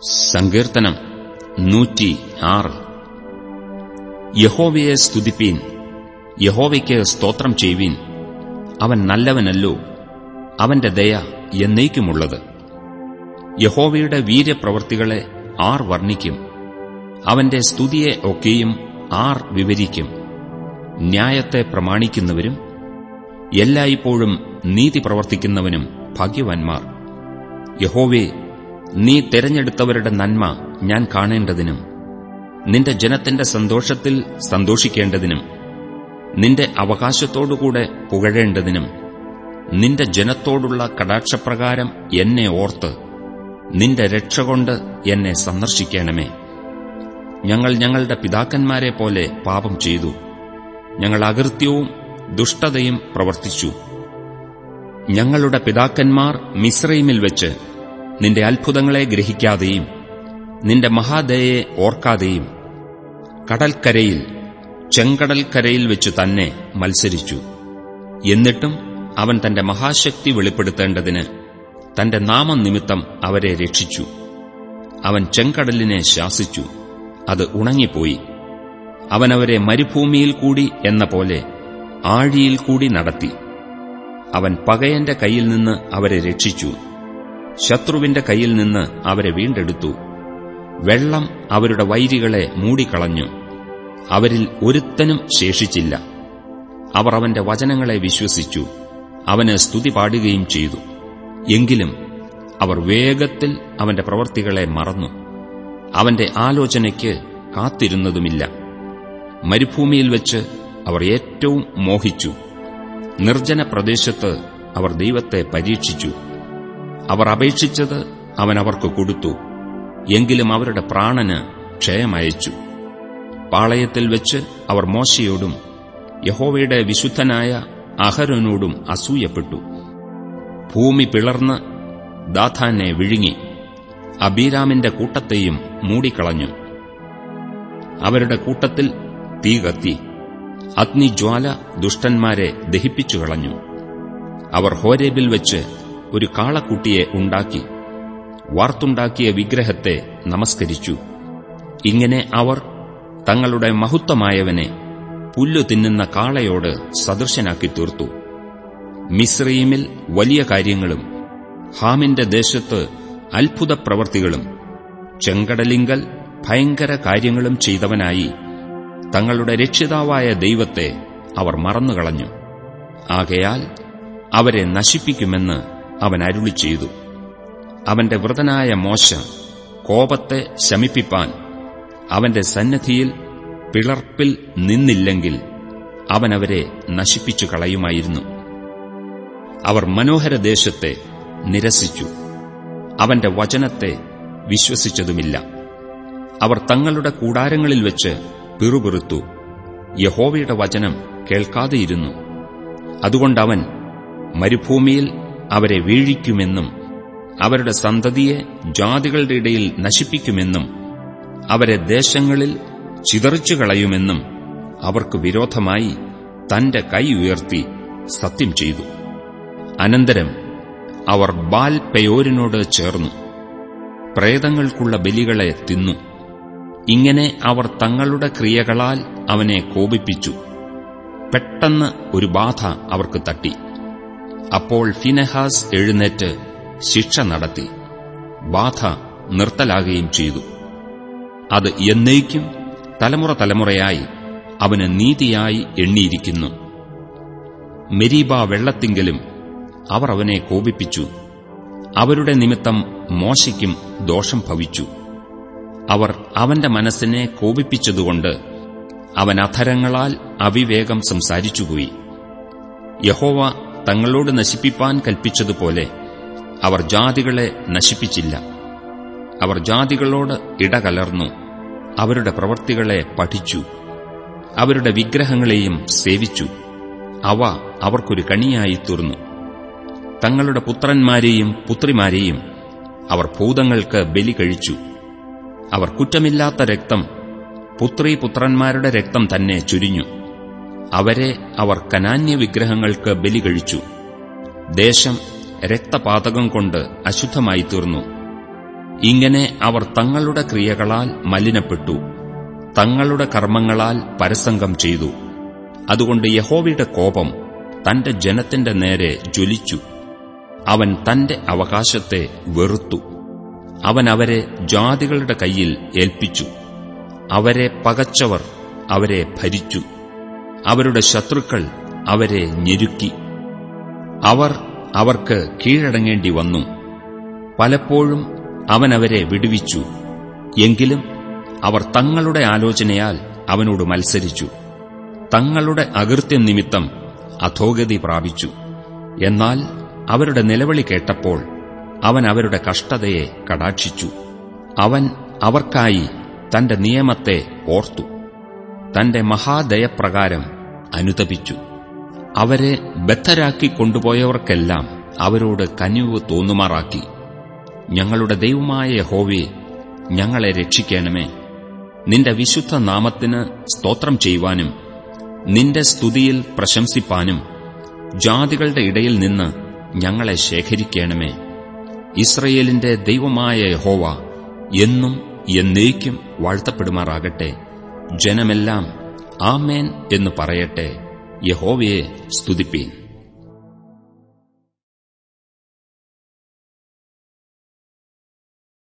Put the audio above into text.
സങ്കീർത്തനം നൂറ്റി ആറ് യഹോവയെ സ്തുതിപ്പീൻ യഹോവയ്ക്ക് സ്തോത്രം ചെയ്യുവീൻ അവൻ നല്ലവനല്ലോ അവന്റെ ദയ എന്നേക്കുമുള്ളത്. യഹോവയുടെ വീര്യപ്രവർത്തികളെ ആർ വർണിക്കും അവന്റെ സ്തുതിയെ ഒക്കെയും ആർ വിവരിക്കും. ന്യായത്തെ പ്രമാണിക്കുന്നവരും എല്ലായ്പ്പോഴും നീതി പ്രവർത്തിക്കുന്നവനും ഭാഗ്യവാന്മാർ. യഹോവേ നീ തെരഞ്ഞെടുത്തവരുടെ നന്മ ഞാൻ കാണേണ്ടതിനും നിന്റെ ജനത്തിന്റെ സന്തോഷത്തിൽ സന്തോഷിക്കേണ്ടതിനും നിന്റെ അവകാശത്തോടുകൂടെ പുകഴേണ്ടതിനും നിന്റെ ജനത്തോടുള്ള കടാക്ഷപ്രകാരം എന്നെ ഓർത്ത് നിന്റെ രക്ഷകൊണ്ട് എന്നെ സന്ദർശിക്കണമേ. ഞങ്ങൾ ഞങ്ങളുടെ പിതാക്കന്മാരെ പോലെ പാപം ചെയ്തു. ഞങ്ങൾ അകൃത്യവും ദുഷ്ടതയും പ്രവർത്തിച്ചു. ഞങ്ങളുടെ പിതാക്കന്മാർ മിശ്രൈമിൽ വെച്ച് നിന്റെ അത്ഭുതങ്ങളെ ഗ്രഹിക്കാതെയും നിന്റെ മഹാദയെ ഓർക്കാതെയും കടൽക്കരയിൽ ചെങ്കടൽക്കരയിൽ വെച്ചു തന്നെ മത്സരിച്ചു. എന്നിട്ടും അവൻ തന്റെ മഹാശക്തി വെളിപ്പെടുത്തേണ്ടതിന് തന്റെ നാമനിമിത്തം അവരെ രക്ഷിച്ചു. അവൻ ചെങ്കടലിനെ ശാസിച്ചു. അത് ഉണങ്ങിപ്പോയി. അവനവരെ മരുഭൂമിയിൽ കൂടി എന്ന പോലെ ആഴിയിൽ കൂടി നടത്തി. അവൻ പകയന്റെ കയ്യിൽ നിന്ന് അവരെ രക്ഷിച്ചു. ശത്രുവിന്റെ കയ്യിൽ നിന്ന് അവരെ വീണ്ടെടുത്തു. വെള്ളം അവരുടെ വൈരികളെ മൂടിക്കളഞ്ഞു. അവരിൽ ഒരുത്തനും ശേഷിച്ചില്ല. അവർ അവന്റെ വചനങ്ങളെ വിശ്വസിച്ചു. അവന് സ്തുതി പാടുകയും ചെയ്തു. എങ്കിലും അവർ വേഗത്തിൽ അവന്റെ പ്രവർത്തികളെ മറന്നു. അവന്റെ ആലോചനയ്ക്ക് കാത്തിരുന്നതുമില്ല. മരുഭൂമിയിൽ വെച്ച് അവർ ഏറ്റവും മോഹിച്ചു. നിർജന പ്രദേശത്ത് അവർ ദൈവത്തെ പരീക്ഷിച്ചു. അവർ അപേക്ഷിച്ചത് അവൻ അവർക്ക് കൊടുത്തു എങ്കിലും അവരുടെ പ്രാണന് ക്ഷയമയച്ചു. പാളയത്തിൽ വെച്ച് അവർ മോശയോടും യഹോവയുടെ വിശുദ്ധനായ അഹരനോടും അസൂയപ്പെട്ടു. ഭൂമി പിളർന്ന് ദാഥാനെ വിഴുങ്ങി അബീരാമിന്റെ കൂട്ടത്തെയും മൂടിക്കളഞ്ഞു. അവരുടെ കൂട്ടത്തിൽ തീ കത്തി അഗ്നിജ്വാല ദുഷ്ടന്മാരെ ദഹിപ്പിച്ചു കളഞ്ഞു അവർ ഹോരേബിൽ വെച്ച് ഒരു കാളക്കുട്ടിയെ ഉണ്ടാക്കി. വാർത്തുണ്ടാക്കിയ വിഗ്രഹത്തെ നമസ്കരിച്ചു. ഇങ്ങനെ അവർ തങ്ങളുടെ മഹത്വമായവനെ പുല്ലു തിന്നുന്ന കാളയോട് സദൃശനാക്കി തീർത്തു. മിശ്രീമിൽ വലിയ കാര്യങ്ങളും ഹാമിന്റെ ദേശത്ത് അത്ഭുത പ്രവർത്തികളും ചെങ്കടലിങ്കൽ ഭയങ്കര കാര്യങ്ങളും ചെയ്തവനായി തങ്ങളുടെ രക്ഷിതാവായ ദൈവത്തെ അവർ മറന്നുകളഞ്ഞു. ആകയാൽ അവരെ നശിപ്പിക്കുമെന്ന് അവൻ അരുളി ചെയ്തു. അവന്റെ വ്രതനായ മോശ കോപത്തെ ശമിപ്പിപ്പാൻ അവന്റെ സന്നദ്ധിയിൽ പിളർപ്പിൽ നിന്നില്ലെങ്കിൽ അവനവരെ നശിപ്പിച്ചു കളയുമായിരുന്നു. അവർ മനോഹരദേശത്തെ നിരസിച്ചു. അവന്റെ വചനത്തെ വിശ്വസിച്ചതുമില്ല. അവർ തങ്ങളുടെ കൂടാരങ്ങളിൽ വെച്ച് പിറുപിറുത്തു. യഹോവയുടെ വചനം കേൾക്കാതെയിരുന്നു. അതുകൊണ്ടവൻ മരുഭൂമിയിൽ അവരെ വീഴിക്കുമെന്നും അവരുടെ സന്തതിയെ ജാതികളുടെ ഇടയിൽ നശിപ്പിക്കുമെന്നും അവരെ ദേശങ്ങളിൽ ചിതറിച്ചു കളയുമെന്നും അവർക്ക് വിരോധമായി തന്റെ കൈ ഉയർത്തി സത്യം ചെയ്തു. അനന്തരം അവർ ബാൽ പെയോരിനോട് ചേർന്നു. പ്രേതങ്ങൾക്കുള്ള ബലികളെ തിന്നു. ഇങ്ങനെ അവർ തങ്ങളുടെ ക്രിയകളാൽ അവനെ കോപിപ്പിച്ചു. പെട്ടെന്ന് ഒരു ബാധ അവർക്ക് തട്ടി. അപ്പോൾ ഫിനെഹാസ് എഴുന്നേറ്റ് ശിക്ഷ നടത്തി. ബാധ നിർത്തലാകുകയും ചെയ്തു. അത് എന്നേക്കും തലമുറ തലമുറയായി അവന് നീതിയായി എണ്ണിയിരിക്കുന്നു. മെരീബ വെള്ളത്തിങ്കലും അവർ അവനെ കോപിപ്പിച്ചു. അവരുടെ നിമിത്തം മോശയ്ക്കും ദോഷം ഭവിച്ചു. അവർ അവന്റെ മനസ്സിനെ കോപിപ്പിച്ചതുകൊണ്ട് അവൻ അധരങ്ങളാൽ അവിവേകം സംസാരിച്ചുപോയി. യഹോവ തങ്ങളോട് നശിപ്പിപ്പാൻ കൽപ്പിച്ചതുപോലെ അവർ ജാതികളെ നശിപ്പിച്ചില്ല. അവർ ജാതികളോട് ഇടകലർന്നു അവരുടെ പ്രവൃത്തികളെ പഠിച്ചു. അവരുടെ വിഗ്രഹങ്ങളെയും സേവിച്ചു. അവ അവർക്കൊരു കണിയായി തീർന്നു. തങ്ങളുടെ പുത്രന്മാരെയും പുത്രിമാരെയും അവർ ഭൂതങ്ങൾക്ക് ബലി കഴിച്ചു. അവർ കുറ്റമില്ലാത്ത രക്തം പുത്രീ പുത്രന്മാരുടെ രക്തം തന്നെ ചുരിഞ്ഞു. അവരെ അവർ കനാന്യ വിഗ്രഹങ്ങൾക്ക് ബലി കഴിച്ചു. ദേശം രക്തപാതകം കൊണ്ട് അശുദ്ധമായി തീർന്നു. ഇങ്ങനെ അവർ തങ്ങളുടെ ക്രിയകളാൽ മലിനപ്പെട്ടു. തങ്ങളുടെ കർമ്മങ്ങളാൽ പരസംഗം ചെയ്തു. അതുകൊണ്ട് യഹോവയുടെ കോപം തന്റെ ജനത്തിന്റെ നേരെ ജ്വലിച്ചു. അവൻ തന്റെ അവകാശത്തെ വെറുത്തു. അവൻ അവരെ ജാതികളുടെ കയ്യിൽ ഏൽപ്പിച്ചു. അവരെ പകച്ചവർ അവരെ ഭരിച്ചു. അവരുടെ ശത്രുക്കൾ അവരെ ഞെരുക്കി. അവർ അവർക്ക് കീഴടങ്ങേണ്ടി വന്നു. പലപ്പോഴും അവനവരെ വിടുവിച്ചു. എങ്കിലും അവർ തങ്ങളുടെ ആലോചനയാൽ അവനോട് മത്സരിച്ചു. തങ്ങളുടെ അകൃത്യം നിമിത്തം അധോഗതി പ്രാപിച്ചു. എന്നാൽ അവരുടെ നിലവിളി കേട്ടപ്പോൾ അവൻ അവരുടെ കഷ്ടതയെ കടാക്ഷിച്ചു. അവൻ അവർക്കായി തന്റെ നിയമത്തെ ഓർത്തു. തന്റെ മഹാദയപ്രകാരം അനുതപിച്ചു. അവരെ ബദ്ധരാക്കി കൊണ്ടുപോയവർക്കെല്ലാം അവരോട് കനിവ് തോന്നുമാറാക്കി. ഞങ്ങളുടെ ദൈവമായ യഹോവേ ഞങ്ങളെ രക്ഷിക്കണമേ. നിന്റെ വിശുദ്ധ നാമത്തിന് സ്തോത്രം ചെയ്യുവാനും നിന്റെ സ്തുതിയിൽ പ്രശംസിപ്പാനും ജാതികളുടെ ഇടയിൽ നിന്ന് ഞങ്ങളെ ശേഖരിക്കണമേ. ഇസ്രയേലിന്റെ ദൈവമായ യഹോവ എന്നും എന്നേക്കും വാഴ്ത്തപ്പെടുമാറാകട്ടെ. ജനമെല്ലാം ആമേൻ എന്ന് പറയട്ടെ. യഹോവയെ സ്തുതിപ്പീൻ.